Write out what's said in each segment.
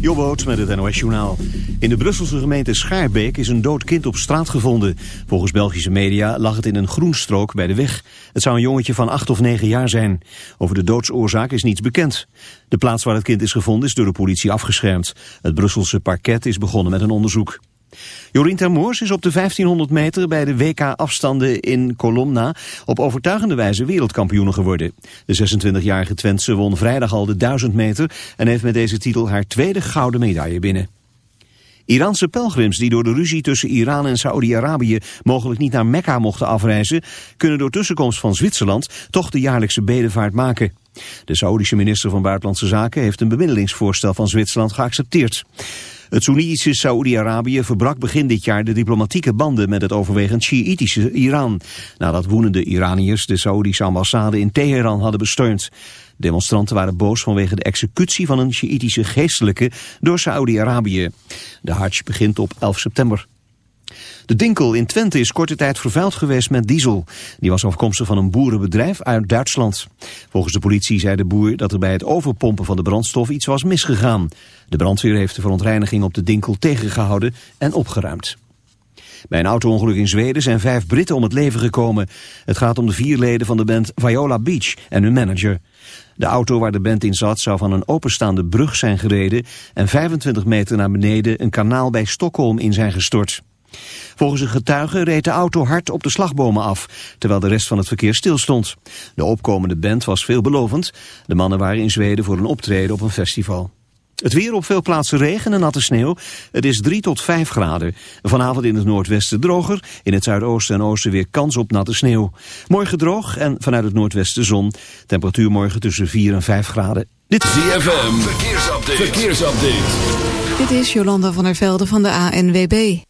Jobboot met het NOS Journaal. In de Brusselse gemeente Schaarbeek is een dood kind op straat gevonden. Volgens Belgische media lag het in een groenstrook bij de weg. Het zou een jongetje van acht of negen jaar zijn. Over de doodsoorzaak is niets bekend. De plaats waar het kind is gevonden is door de politie afgeschermd. Het Brusselse parket is begonnen met een onderzoek. Jorien Termoors is op de 1500 meter bij de WK-afstanden in Colomna op overtuigende wijze wereldkampioen geworden. De 26-jarige Twentse won vrijdag al de 1000 meter en heeft met deze titel haar tweede gouden medaille binnen. Iraanse pelgrims die door de ruzie tussen Iran en Saoedi-Arabië mogelijk niet naar Mekka mochten afreizen, kunnen door tussenkomst van Zwitserland toch de jaarlijkse bedevaart maken. De Saoedische minister van Buitenlandse Zaken heeft een bemiddelingsvoorstel van Zwitserland geaccepteerd. Het Soenitische Saoedi-Arabië verbrak begin dit jaar de diplomatieke banden met het overwegend Sjiitische Iran. Nadat woedende Iraniërs de Saoedische ambassade in Teheran hadden besteund. Demonstranten waren boos vanwege de executie van een Sjiitische geestelijke door Saoedi-Arabië. De Hajj begint op 11 september. De Dinkel in Twente is korte tijd vervuild geweest met diesel. Die was afkomstig van een boerenbedrijf uit Duitsland. Volgens de politie zei de boer dat er bij het overpompen van de brandstof iets was misgegaan. De brandweer heeft de verontreiniging op de Dinkel tegengehouden en opgeruimd. Bij een auto-ongeluk in Zweden zijn vijf Britten om het leven gekomen. Het gaat om de vier leden van de band Viola Beach en hun manager. De auto waar de band in zat zou van een openstaande brug zijn gereden... en 25 meter naar beneden een kanaal bij Stockholm in zijn gestort. Volgens een getuige reed de auto hard op de slagbomen af, terwijl de rest van het verkeer stilstond. De opkomende band was veelbelovend. De mannen waren in Zweden voor een optreden op een festival. Het weer op veel plaatsen regen en natte sneeuw. Het is 3 tot 5 graden. Vanavond in het noordwesten droger. In het zuidoosten en oosten weer kans op natte sneeuw. Morgen droog en vanuit het noordwesten zon. Temperatuur morgen tussen 4 en 5 graden. Dit is ZFM. Verkeersupdate. Verkeersupdate. Dit is Jolanda van der Velde van de ANWB.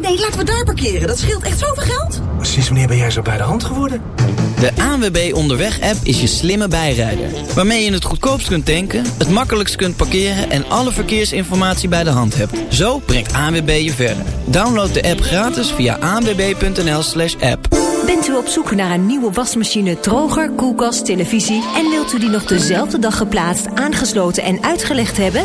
Nee, laten we daar parkeren. Dat scheelt echt zoveel geld. Sinds wanneer ben jij zo bij de hand geworden? De ANWB Onderweg-app is je slimme bijrijder. Waarmee je het goedkoopst kunt tanken, het makkelijkst kunt parkeren... en alle verkeersinformatie bij de hand hebt. Zo brengt ANWB je verder. Download de app gratis via anwb.nl slash app. Bent u op zoek naar een nieuwe wasmachine, droger, koelkast, televisie... en wilt u die nog dezelfde dag geplaatst, aangesloten en uitgelegd hebben?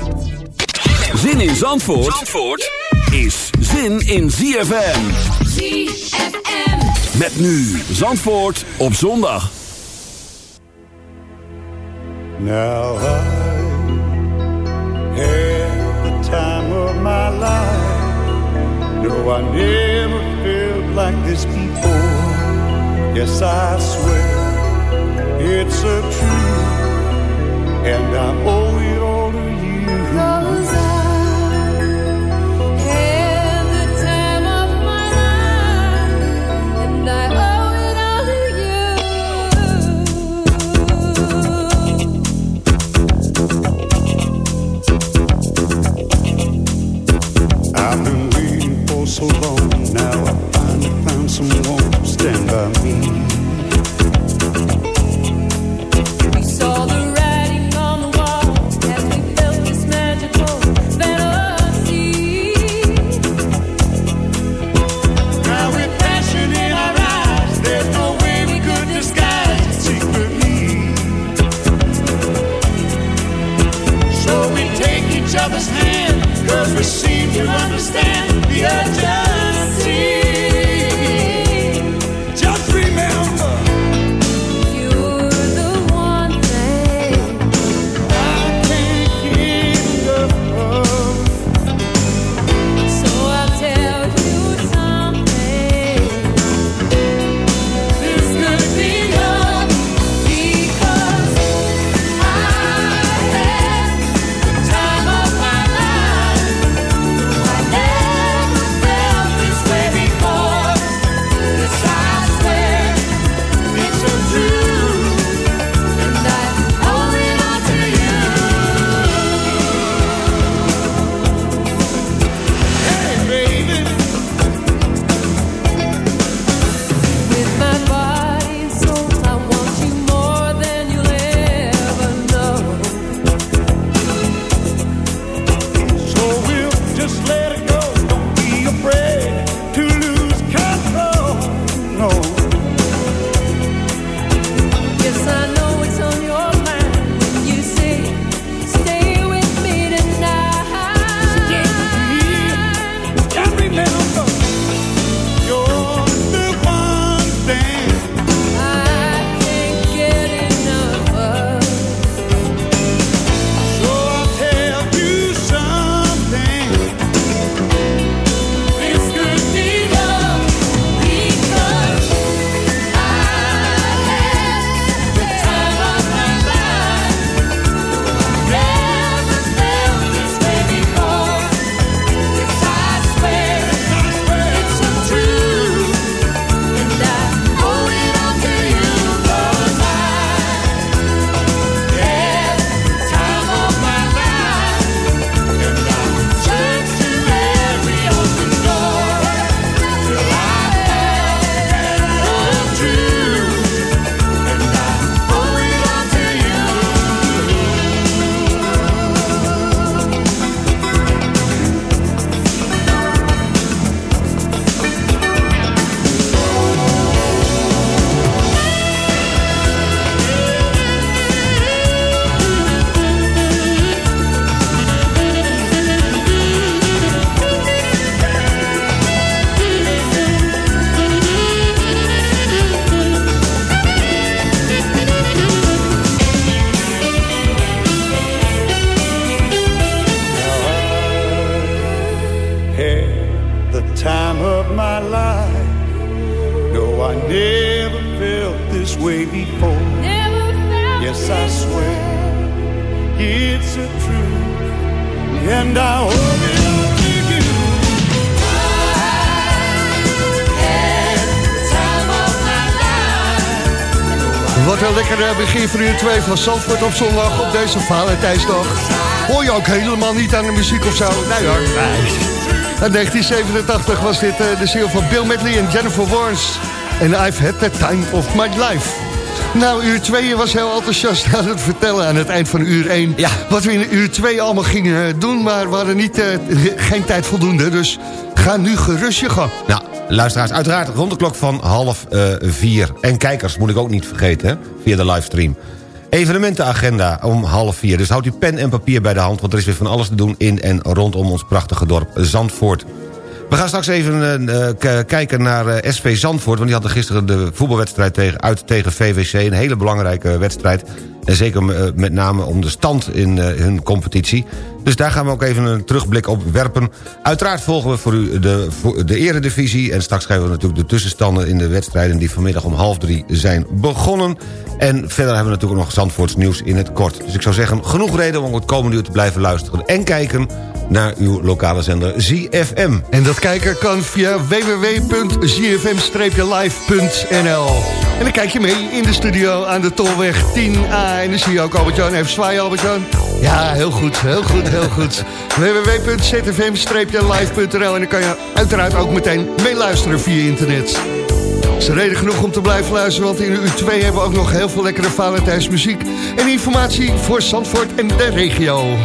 Zin in Zandvoort, Zandvoort is zin in ZFM. ZFM. Met nu Zandvoort op zondag. Now I had the time of my life. No, I never felt like this before. Yes, I swear it's a truth. And I owe you. so long. Now I finally found someone to stand by me. We saw the writing on the wall as we felt this magical fantasy. Now with passion in our eyes, there's no way we could disguise. So we take each other's cause we seem to understand the urgency. Van uur 2 van Zandvoort op zondag op deze Valentijnsdag. Hoor je ook helemaal niet aan de muziek of zo? Nee hoor. In 1987 was dit eh, de ziel van Bill Medley en Jennifer Warnes. En I've had the time of my life. Nou, uur 2 was heel enthousiast aan het vertellen aan het eind van uur 1. Ja. Wat we in uur 2 allemaal gingen eh, doen, maar we hadden niet, eh, geen tijd voldoende. Dus ga nu gerust je gang. Nou, luisteraars, uiteraard rond de klok van half eh, vier. En kijkers moet ik ook niet vergeten, hè, via de livestream. Evenementenagenda om half vier. Dus houd uw pen en papier bij de hand... want er is weer van alles te doen in en rondom ons prachtige dorp Zandvoort. We gaan straks even eh, eh, kijken naar eh, SV Zandvoort... want die hadden gisteren de voetbalwedstrijd tegen, uit tegen VVC. Een hele belangrijke wedstrijd. En zeker met name om de stand in hun competitie. Dus daar gaan we ook even een terugblik op werpen. Uiteraard volgen we voor u de, de eredivisie... en straks krijgen we natuurlijk de tussenstanden in de wedstrijden... die vanmiddag om half drie zijn begonnen. En verder hebben we natuurlijk nog Zandvoorts nieuws in het kort. Dus ik zou zeggen, genoeg reden om het komende uur te blijven luisteren... en kijken naar uw lokale zender ZFM. En dat kijken kan via www.zfm-live.nl En dan kijk je mee in de studio aan de Tolweg 10A. En dan zie je ook Albert-Jan. Even zwaaien, Albert-Jan. Ja, heel goed, heel goed, heel goed. www.zfm-live.nl En dan kan je uiteraard ook meteen meeluisteren via internet. Dat is reden genoeg om te blijven luisteren, want in uur 2 hebben we ook nog heel veel lekkere Valentijnsmuziek en informatie voor Zandvoort en de regio.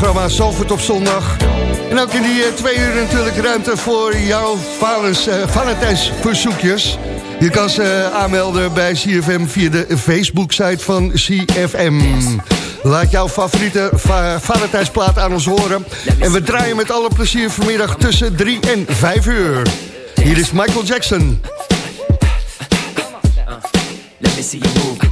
Programma Zalvoort op zondag. En ook in die eh, twee uur natuurlijk ruimte voor jouw Valens, eh, Valentijnsverzoekjes. Je kan ze aanmelden bij CFM via de Facebook-site van CFM. Laat jouw favoriete va aan ons horen. En we draaien met alle plezier vanmiddag tussen 3 en 5 uur. Hier is Michael Jackson. Let me see.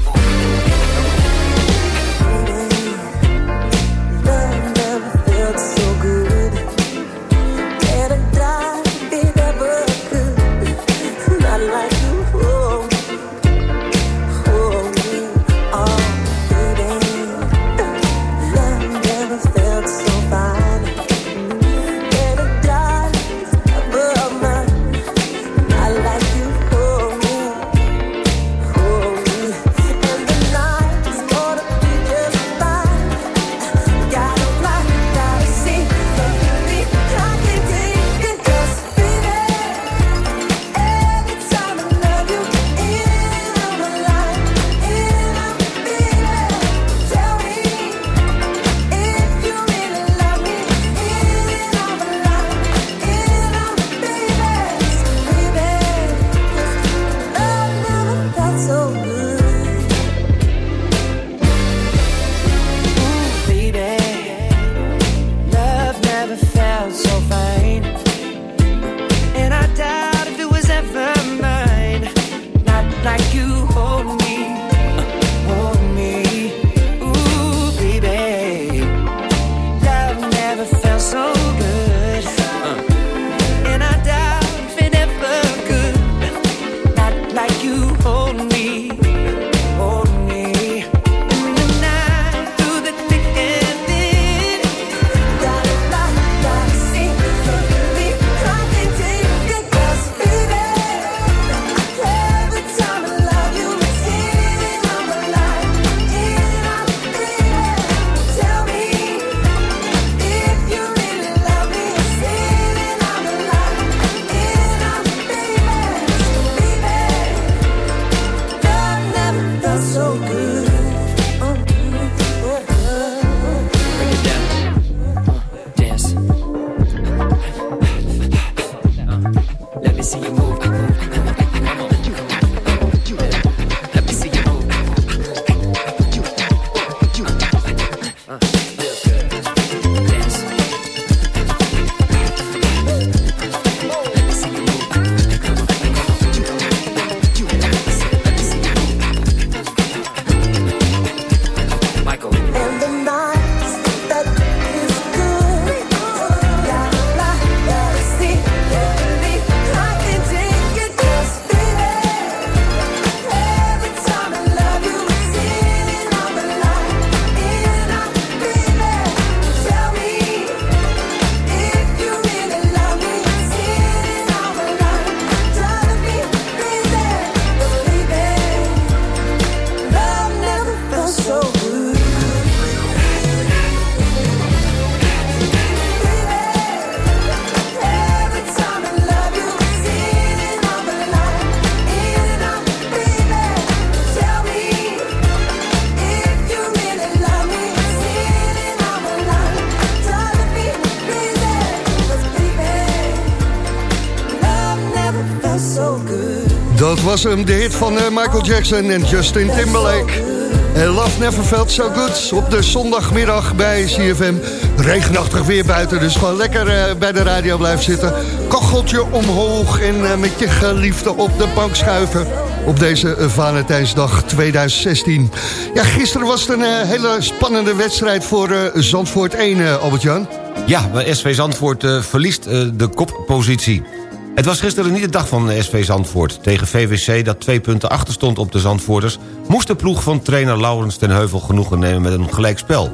De hit van eh, Michael Jackson en Justin Timberlake. En Love Never Felt So Good op de zondagmiddag bij CFM. Regenachtig weer buiten, dus gewoon lekker eh, bij de radio blijven zitten. Kacheltje omhoog en eh, met je geliefde op de bank schuiven. Op deze Valentijnsdag 2016. Ja, gisteren was het een hele spannende wedstrijd voor Zandvoort 1, eh, Albert-Jan. Ja, SV Zandvoort verliest de koppositie. Het was gisteren niet de dag van eh, SV Zandvoort. Tegen VVC, dat twee punten achter stond op de Zandvoorters... moest de ploeg van trainer Laurens ten Heuvel genoegen nemen met een gelijkspel.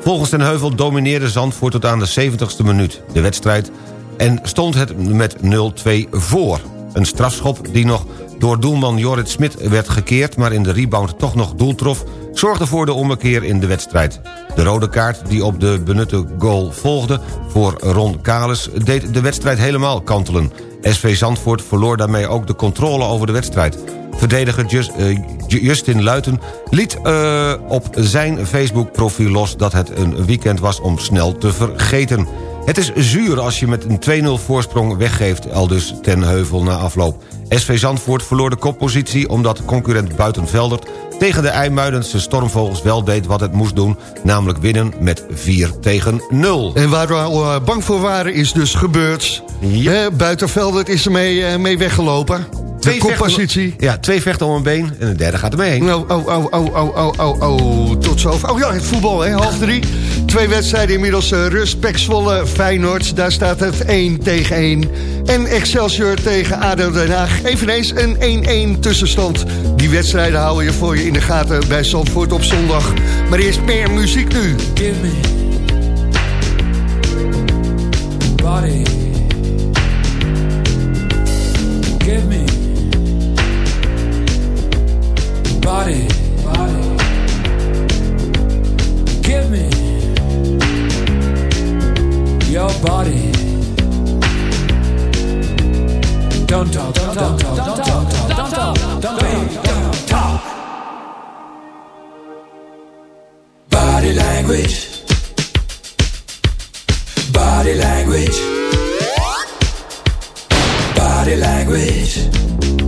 Volgens ten Heuvel domineerde Zandvoort tot aan de 70ste minuut de wedstrijd... en stond het met 0-2 voor. Een strafschop die nog door doelman Jorrit Smit werd gekeerd... maar in de rebound toch nog doel trof... zorgde voor de ommekeer in de wedstrijd. De rode kaart die op de benutte goal volgde voor Ron Kales... deed de wedstrijd helemaal kantelen. SV Zandvoort verloor daarmee ook de controle over de wedstrijd. Verdediger eh, Ju- Justin Luiten liet eh, op zijn Facebook-profiel los... dat het een weekend was om snel te vergeten. Het is zuur als je met een 2-0 voorsprong weggeeft... aldus ten heuvel na afloop. SV Zandvoort verloor de koppositie omdat concurrent Buitenveldert... tegen de IJmuidense Stormvogels wel deed wat het moest doen... namelijk winnen met 4 tegen 0. En waar we al eh, bang voor waren is dus gebeurd. Eh, Buitenveld is ermee mee, mee weggelopen. De koppositie. Vechten, ja, twee vechten om een been en de derde gaat ermee heen. Oh, oh, oh, oh, oh, oh, oh, oh, tot zover. Oh ja, het voetbal, hè, half drie. Twee wedstrijden inmiddels uh, rust, Zwolle, Feyenoord. Daar staat het 1 tegen 1. En Excelsior tegen ADO Den Haag. Eveneens een 1-1 tussenstand. Die wedstrijden houden je voor je in de gaten bij Zandvoort op zondag. Maar eerst meer muziek nu. Give me body. Body. Don't talk, don't talk, don't talk, don't talk, don't talk, don't talk, talk. Body language. Body language. Body language.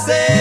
hacer.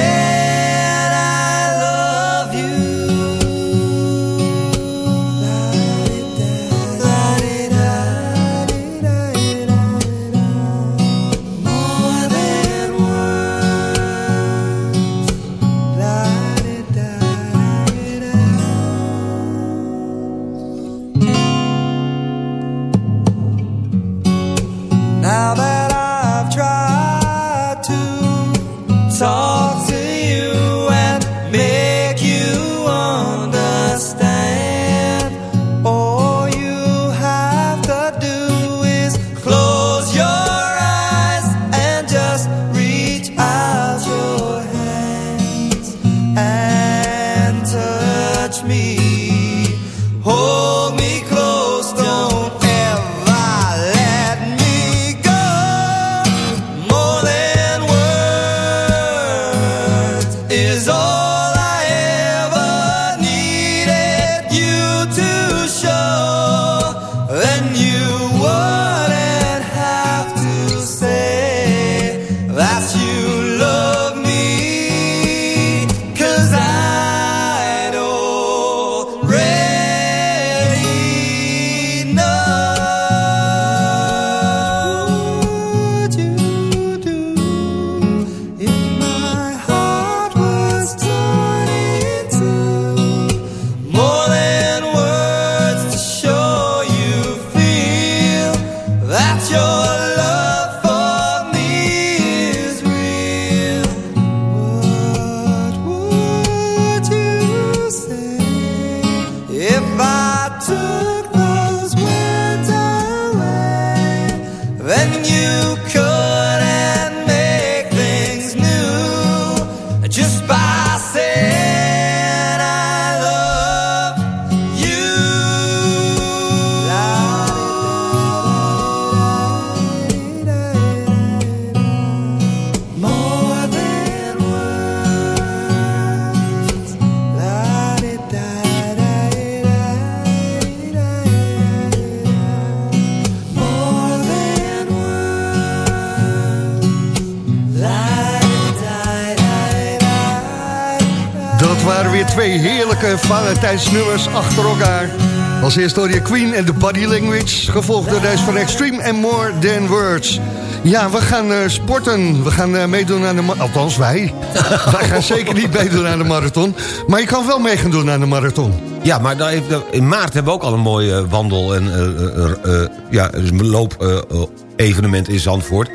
Valentijnsnummers achter elkaar. Als eerste hoor je Queen en de Body Language. Gevolgd door deze van Extreme and More Than Words. Ja, we gaan eh, sporten. We gaan eh, meedoen aan de... ma- Althans, wij. wij gaan zeker niet meedoen aan de marathon. Maar je kan wel mee gaan doen aan de marathon. Ja, maar dan heeft, in maart hebben we ook al een mooi wandel- en eh, ja, loop-evenement in Zandvoort.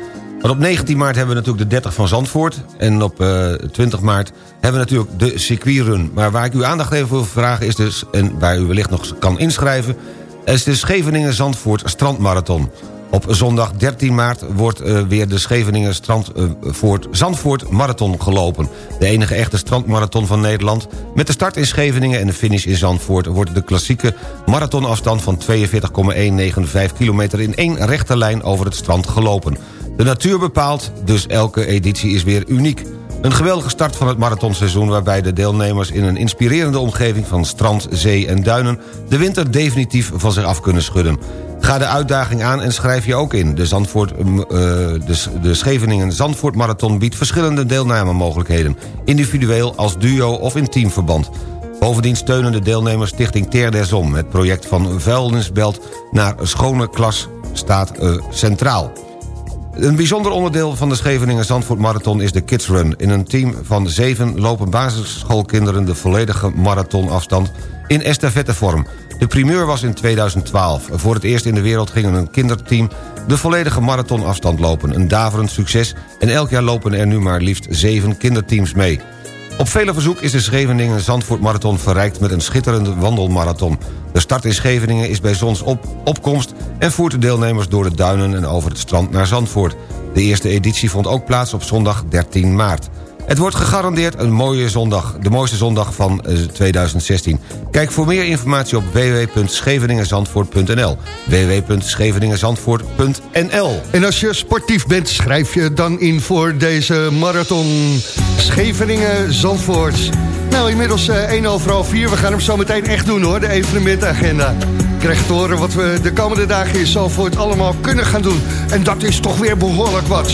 Want op 19 maart hebben we natuurlijk de 30 van Zandvoort. En op eh, 20 maart hebben we natuurlijk de circuitrun. Maar waar ik uw aandacht even voor vraag is dus... en waar u wellicht nog kan inschrijven... is de Scheveningen-Zandvoort Strandmarathon. Op zondag 13 maart wordt eh, weer de Scheveningen Strandvoort Zandvoort Marathon gelopen. De enige echte strandmarathon van Nederland. Met de start in Scheveningen en de finish in Zandvoort... wordt de klassieke marathonafstand van 42,195 kilometer... in één rechte lijn over het strand gelopen. De natuur bepaalt, dus elke editie is weer uniek. Een geweldige start van het marathonseizoen... waarbij de deelnemers in een inspirerende omgeving van strand, zee en duinen... de winter definitief van zich af kunnen schudden. Ga de uitdaging aan en schrijf je ook in. De, Zandvoort, eh, de, de Scheveningen Zandvoort Marathon biedt verschillende deelnamemogelijkheden. Individueel, als duo of in teamverband. Bovendien steunen de deelnemers Stichting Ter der Zon... het project van vuilnisbelt naar schone klas staat eh, centraal. Een bijzonder onderdeel van de Scheveningen Zandvoort Marathon is de Kids Run. In een team van zeven lopen basisschoolkinderen de volledige marathonafstand in estafettevorm. De primeur was in 2012. Voor het eerst in de wereld ging een kinderteam de volledige marathonafstand lopen. Een daverend succes en elk jaar lopen er nu maar liefst zeven kinderteams mee. Op vele verzoek is de Scheveningen Zandvoort Marathon verrijkt met een schitterende wandelmarathon. De start in Scheveningen is bij zonsopkomst en voert de deelnemers door de duinen en over het strand naar Zandvoort. De eerste editie vond ook plaats op zondag 13 maart. Het wordt gegarandeerd een mooie zondag, de mooiste zondag van eh, 2016. Kijk voor meer informatie op www.scheveningenzandvoort.nl www.scheveningenzandvoort.nl En als je sportief bent, schrijf je dan in voor deze marathon Scheveningen-Zandvoort. Nou, inmiddels eh 1 over half 4. We gaan hem zo meteen echt doen hoor, de evenementagenda. Krijg te horen wat we de komende dagen in Zandvoort allemaal kunnen gaan doen. En dat is toch weer behoorlijk wat.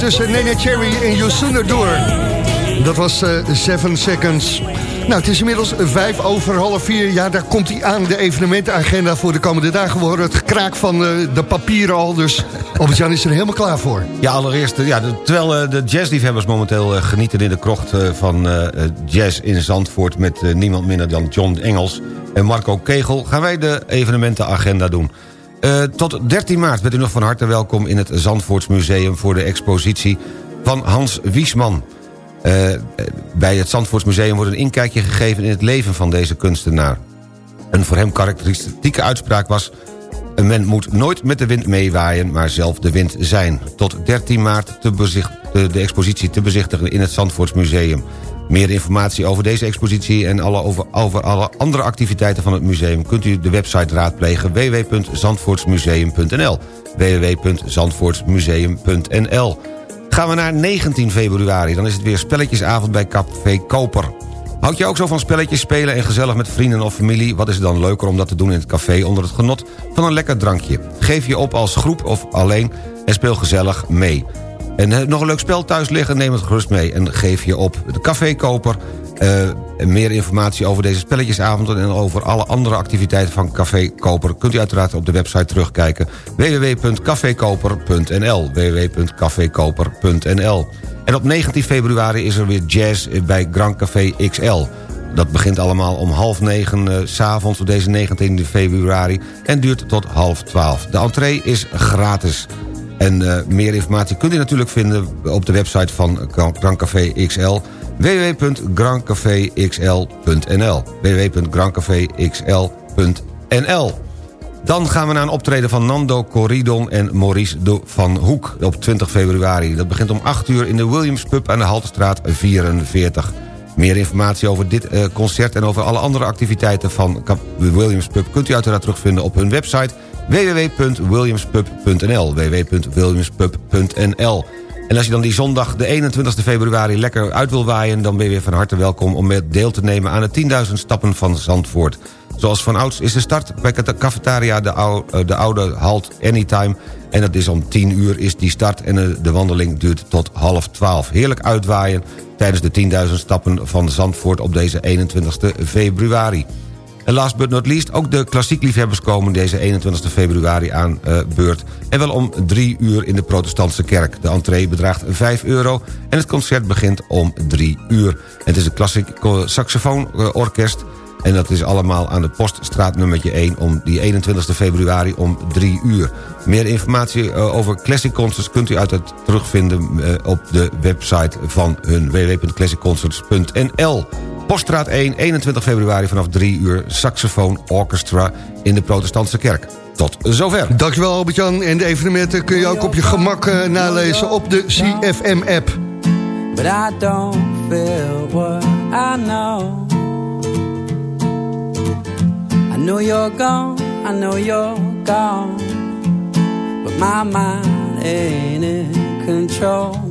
Tussen Nene Cherry en Yosuner Door. Dat was eh 7 Seconds. Nou, het is inmiddels vijf over half vier. Ja, daar komt hij aan, de evenementenagenda voor de komende dagen. We horen het kraak van eh, de papieren al, dus Albert-Jan is er helemaal klaar voor. Ja, allereerst, eh, ja, terwijl eh, de jazzliefhebbers momenteel eh, genieten in de krocht eh, van eh, eh, jazz in Zandvoort... met eh, niemand minder dan John Engels en Marco Kegel... gaan wij de evenementenagenda doen. Eh, tot 13 maart bent u nog van harte welkom in het Zandvoortsmuseum... voor de expositie van Hans Wiesman. Eh, bij het Zandvoortsmuseum wordt een inkijkje gegeven in het leven van deze kunstenaar. Een voor hem karakteristieke uitspraak was... Men moet nooit met de wind meewaaien, maar zelf de wind zijn. Tot 13 maart te de expositie te bezichtigen in het Zandvoortsmuseum. Meer informatie over deze expositie en alle, over, over alle andere activiteiten van het museum... kunt u de website raadplegen www.zandvoortsmuseum.nl www.zandvoortsmuseum.nl Gaan we naar 19 februari, dan is het weer spelletjesavond bij Café Koper. Houd je ook zo van spelletjes spelen en gezellig met vrienden of familie? Wat is het dan leuker om dat te doen in het café onder het genot van een lekker drankje? Geef je op als groep of alleen en speel gezellig mee. En heb nog een leuk spel thuis liggen, neem het gerust mee en geef je op. De cafékoper, eh, en meer informatie over deze spelletjesavond... en over alle andere activiteiten van Café Koper... kunt u uiteraard op de website terugkijken. www.cafekoper.nl www.cafekoper.nl En op 19 februari is er weer jazz bij Grand Café XL. Dat begint allemaal om half negen eh, s s'avonds op deze 19 februari... en duurt tot half twaalf. De entree is gratis. En eh, meer informatie kunt u natuurlijk vinden op de website van Grand Café XL www.grandcafexl.nl www.grandcafexl.nl Dan gaan we naar een optreden van Nando Corridon en Maurice de Van Hoek op 20 februari. Dat begint om 8 uur in de Williams Pub aan de Haltestraat 44. Meer informatie over dit eh, concert en over alle andere activiteiten van Williams Pub... kunt u uiteraard terugvinden op hun website www.williamspub.nl www.williamspub.nl En als je dan die zondag de 21 februari lekker uit wil waaien... dan ben je weer van harte welkom om met deel te nemen aan de 10.000 stappen van Zandvoort. Zoals van ouds is de start bij de cafetaria de, ou- eh, de oude halt Anytime... en dat is om 10 uur is die start en de wandeling duurt tot half 12. Heerlijk uitwaaien tijdens de 10.000 stappen van Zandvoort op deze 21 februari. En last but not least, ook de klassiekliefhebbers komen deze 21 februari aan eh, beurt. En wel om drie uur in de protestantse kerk. De entree bedraagt 5 euro en het concert begint om 3 uur. Het is een klassiek saxofoonorkest... En dat is allemaal aan de Poststraat nummertje 1 om die 21 februari om 3 uur. Meer informatie eh, over Classic Concerts kunt u uiteraard terugvinden eh, op de website van hun www.classicconcerts.nl. Poststraat 1, 21 februari vanaf 3 uur Saxofoon Orchestra in de Protestantse Kerk. Tot zover. Dankjewel Albert-Jan. En de evenementen kun je ook op je gemak eh, nalezen op de CFM-app. But I don't feel what I know. I know you're gone, I know you're gone. But my mind ain't in control.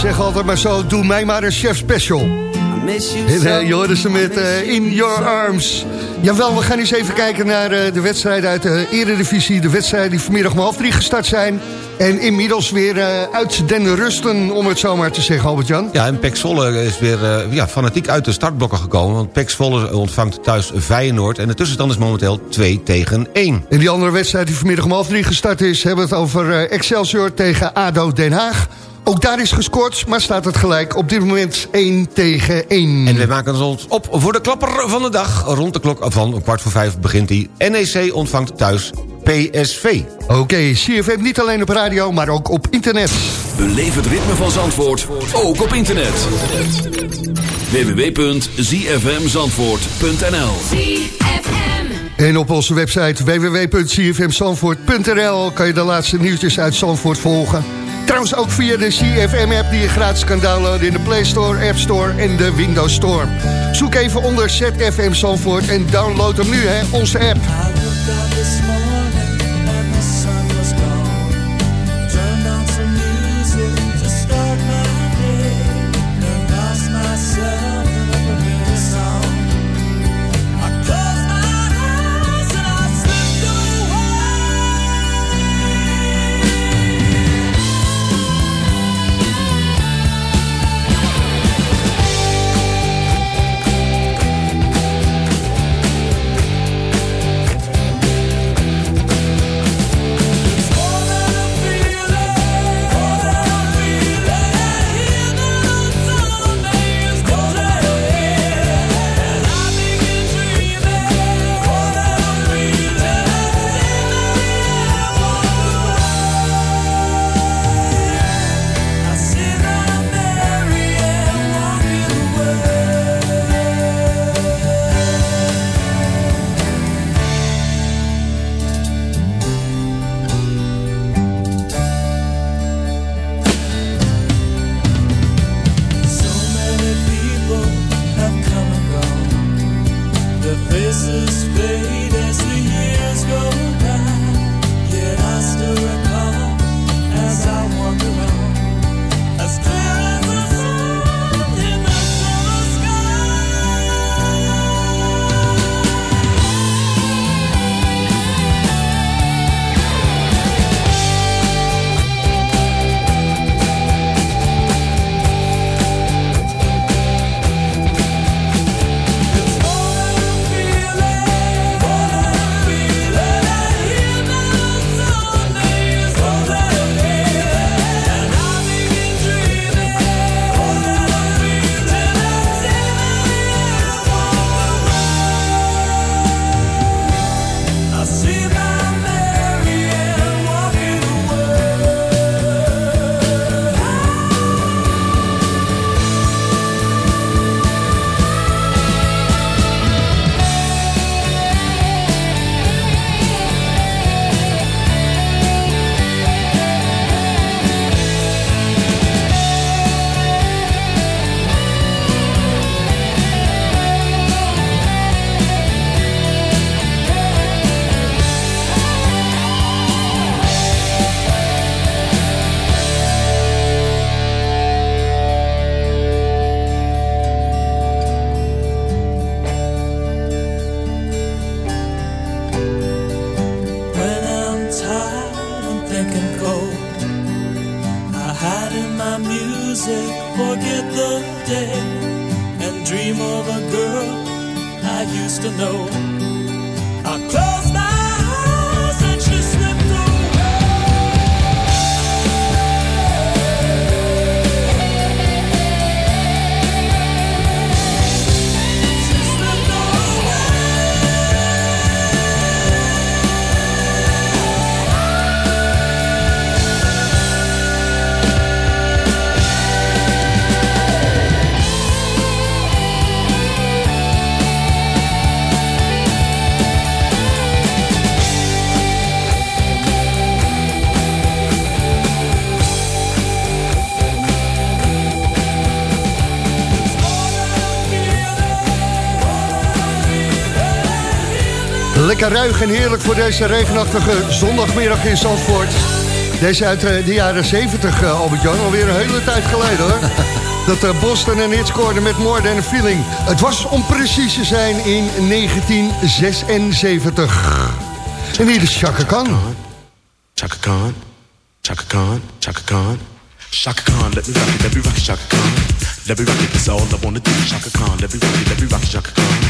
zeg altijd maar zo, doe mij maar een chef special. miss you En, hoorde ze met eh, In Your Arms. Jawel, we gaan eens even kijken naar eh, de wedstrijden uit de Eredivisie. De wedstrijden die vanmiddag om half drie gestart zijn. En inmiddels weer eh, uit den rusten, om het zo maar te zeggen, Albert-Jan. Ja, en Pek Zwolle is weer eh, ja, fanatiek uit de startblokken gekomen. Want Pek Zwolle ontvangt thuis Feyenoord. En de tussenstand is momenteel 2 tegen 1. En die andere wedstrijd die vanmiddag om half drie gestart is... hebben we het over Excelsior tegen ADO Den Haag. Ook daar is gescoord, maar staat het gelijk op dit moment 1 tegen 1. En wij maken ons op voor de klapper van de dag. Rond de klok van kwart voor vijf begint die. NEC ontvangt thuis PSV. Oké, CFM niet alleen op radio, maar ook op internet. Beleef het ritme van Zandvoort, ook op internet. www.zfmzandvoort.nl En op onze website www.cfmzandvoort.nl kan je de laatste nieuwtjes uit Zandvoort volgen. Trouwens ook via de CFM-app die je gratis kan downloaden in de Play Store, App Store en de Windows Store. Zoek even onder ZFM Zandvoort en download hem nu, hè, onze app. Lekker ruig en heerlijk voor deze regenachtige zondagmiddag in Zandvoort. Deze uit eh, de jaren 70, eh, Albert-Jan. Alweer een hele tijd geleden, hoor. Dat eh, Boston een hit scoorde met More Than a Feeling. Het was om precies te zijn in 1976. En hier is Chaka Khan. Chaka Khan, Chaka Khan, Chaka Khan. Chaka Khan, let me rock it, let me rock it, Chaka Khan. Let me rock it, that's all I wanna do. Khan, let me rock it, let me rock it, Chaka Khan.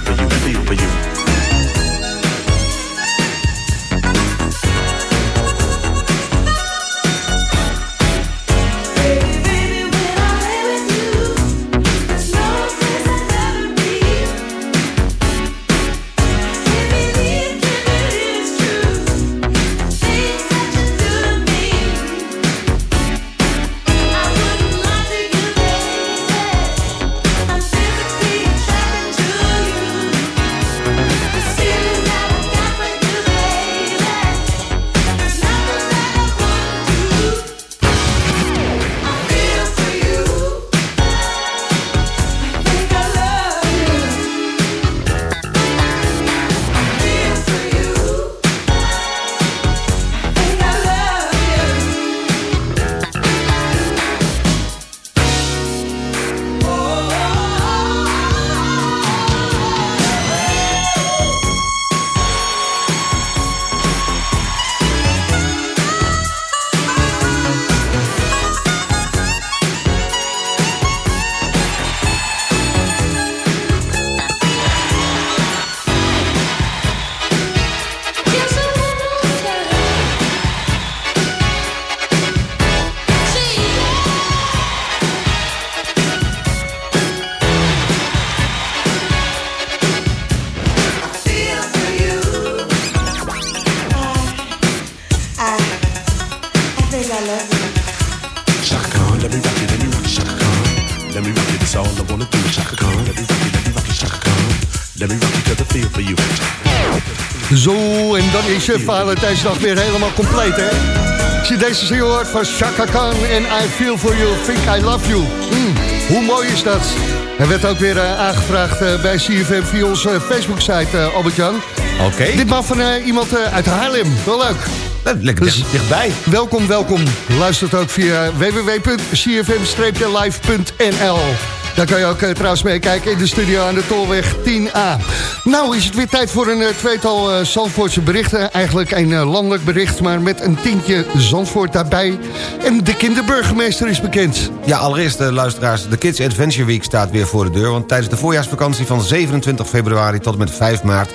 For you, feel for you. Valentijnsdag weer helemaal compleet, hè? Als je deze zin hoort van Chaka Khan en I Feel For You, Think I Love You. Hmm, hoe mooi is dat? Hij werd ook weer eh, aangevraagd eh, bij CFM via onze Facebook-site, eh, Albert-Jan. Oké. Ditmaal van iemand uit Haarlem. Wel leuk. Lekker Dus- dicht- dichtbij. Welkom, welkom. Luistert ook via www.cfm-live.nl. Daar kan je ook eh, trouwens meekijken in de studio aan de Tolweg 10A. Nou is het weer tijd voor een eh, tweetal eh, Zandvoortse berichten. Eigenlijk een landelijk bericht, maar met een tintje Zandvoort daarbij. En de kinderburgemeester is bekend. Ja, allereerst luisteraars, de Kids Adventure Week staat weer voor de deur... want tijdens de voorjaarsvakantie van 27 februari tot en met 5 maart...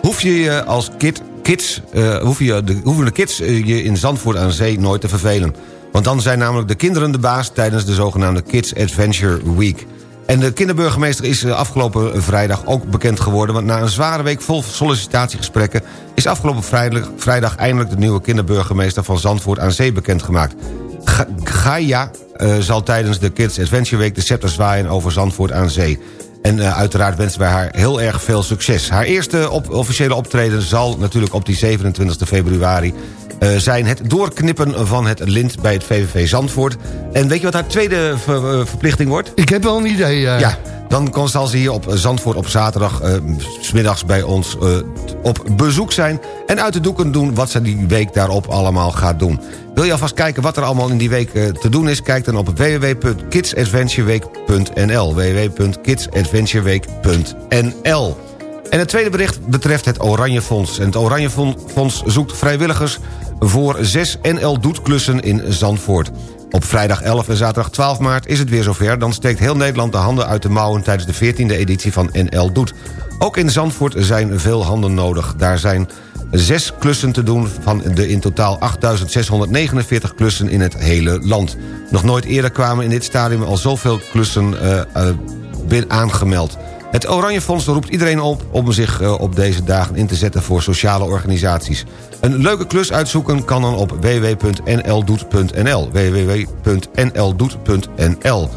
hoef je je als kid, kids, hoef je de, hoeven de kids je in Zandvoort aan Zee nooit te vervelen. Want dan zijn namelijk de kinderen de baas tijdens de zogenaamde Kids Adventure Week. En de kinderburgemeester is eh, afgelopen vrijdag ook bekend geworden... want na een zware week vol sollicitatiegesprekken... is afgelopen vrijdag, eindelijk de nieuwe kinderburgemeester van Zandvoort aan Zee bekendgemaakt. Ga- Gaia eh, zal tijdens de Kids Adventure Week de scepter zwaaien over Zandvoort aan Zee. En eh, uiteraard wensen wij haar heel erg veel succes. Haar eerste officiële optreden zal natuurlijk op die 27 februari zijn... het doorknippen van het lint bij het VVV Zandvoort. En weet je wat haar tweede ver- eh, verplichting wordt? Ik heb wel een idee. eh. Ja, dan kan- ze hier op Zandvoort op zaterdag... eh, s smiddags bij ons eh, op bezoek zijn... en uit de doeken doen wat ze die week daarop allemaal gaat doen. Wil je alvast kijken wat er allemaal in die week eh, te doen is? Kijk dan op www.kidsadventureweek.nl www.kidsadventureweek.nl En het tweede bericht betreft het Oranje Fonds. En het Oranje Fon- Fonds zoekt vrijwilligers voor zes NL Doetklussen in Zandvoort. Op vrijdag 11 en zaterdag 12 maart is het weer zover. Dan steekt heel Nederland de handen uit de mouwen... tijdens de 14e editie van NL Doet. Ook in Zandvoort zijn veel handen nodig. Daar zijn zes klussen te doen van de in totaal 8.649 klussen in het hele land. Nog nooit eerder kwamen in dit stadium al zoveel klussen bin- aangemeld. Het Oranje Fonds roept iedereen op om zich eh, op deze dagen in te zetten voor sociale organisaties. Een leuke klus uitzoeken kan dan op www.nldoet.nl www.nldoet.nl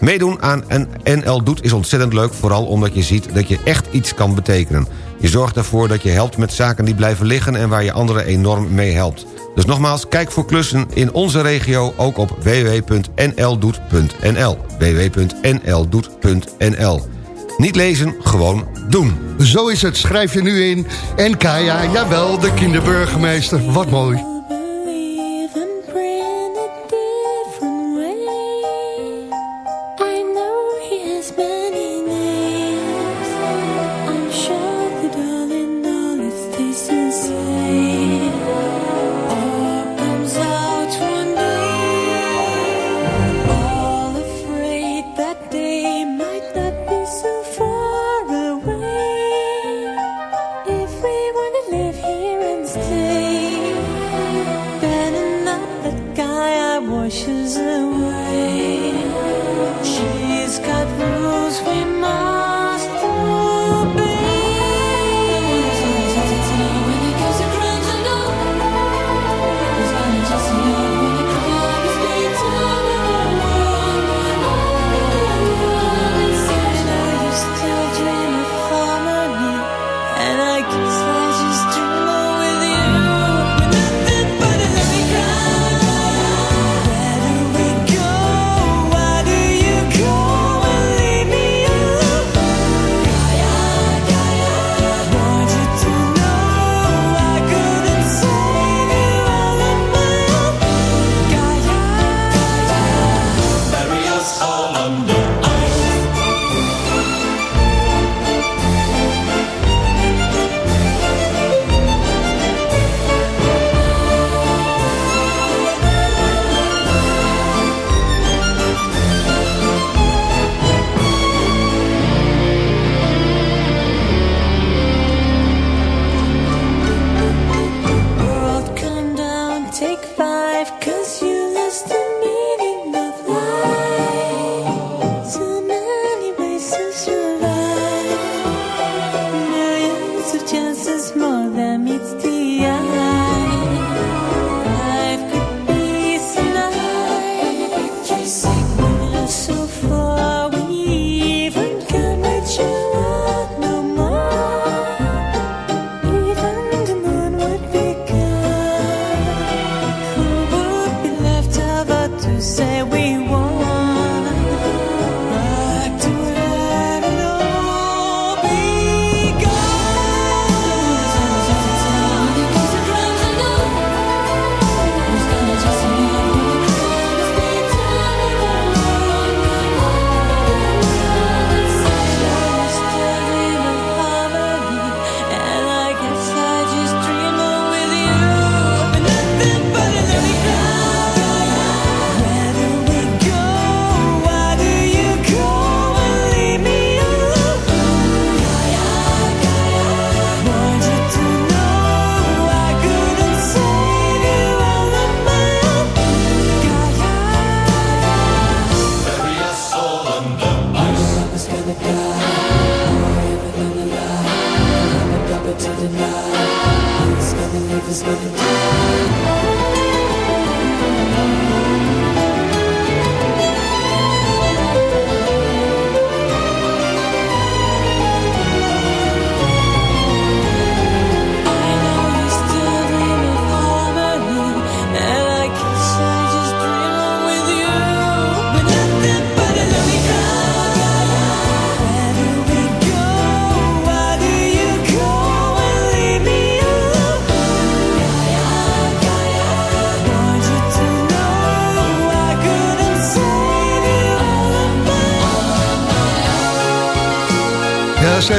Meedoen aan NL Doet is ontzettend leuk... vooral omdat je ziet dat je echt iets kan betekenen. Je zorgt ervoor dat je helpt met zaken die blijven liggen... en waar je anderen enorm mee helpt. Dus nogmaals, kijk voor klussen in onze regio... ook op www.nldoet.nl www.nldoet.nl Niet lezen, gewoon doen. Zo is het, schrijf je nu in. En Kaya, jawel, de kinderburgemeester. Wat mooi.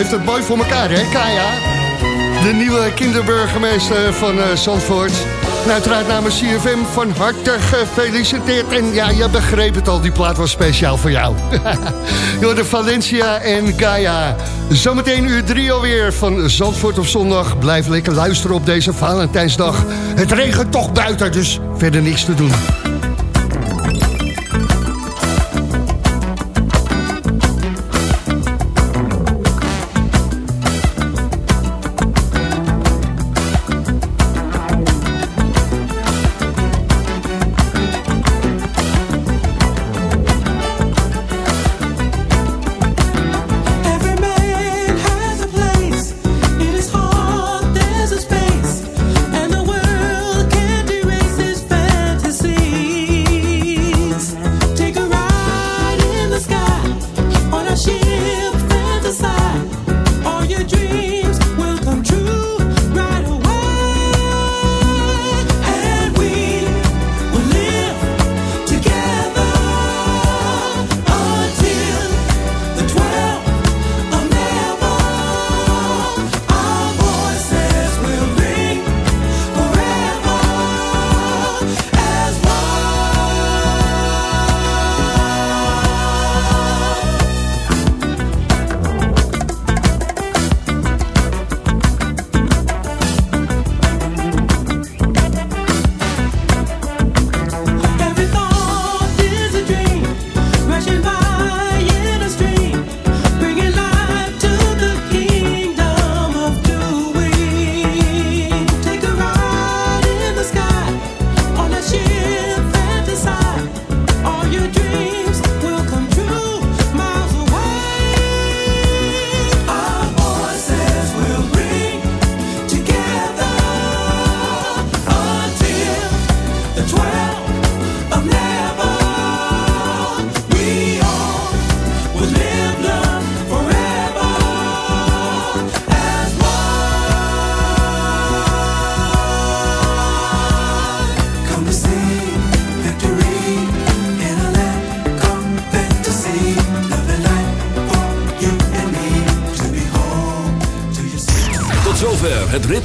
heeft het mooi voor elkaar, hè Kaya? De nieuwe kinderburgemeester van uh, Zandvoort. En uiteraard namens CFM van harte gefeliciteerd. En ja, je begreep het al, die plaat was speciaal voor jou. Door de Valencia en Gaia. Zometeen uur drie alweer van Zandvoort op zondag. Blijf lekker luisteren op deze Valentijnsdag. Het regent toch buiten, dus verder niks te doen.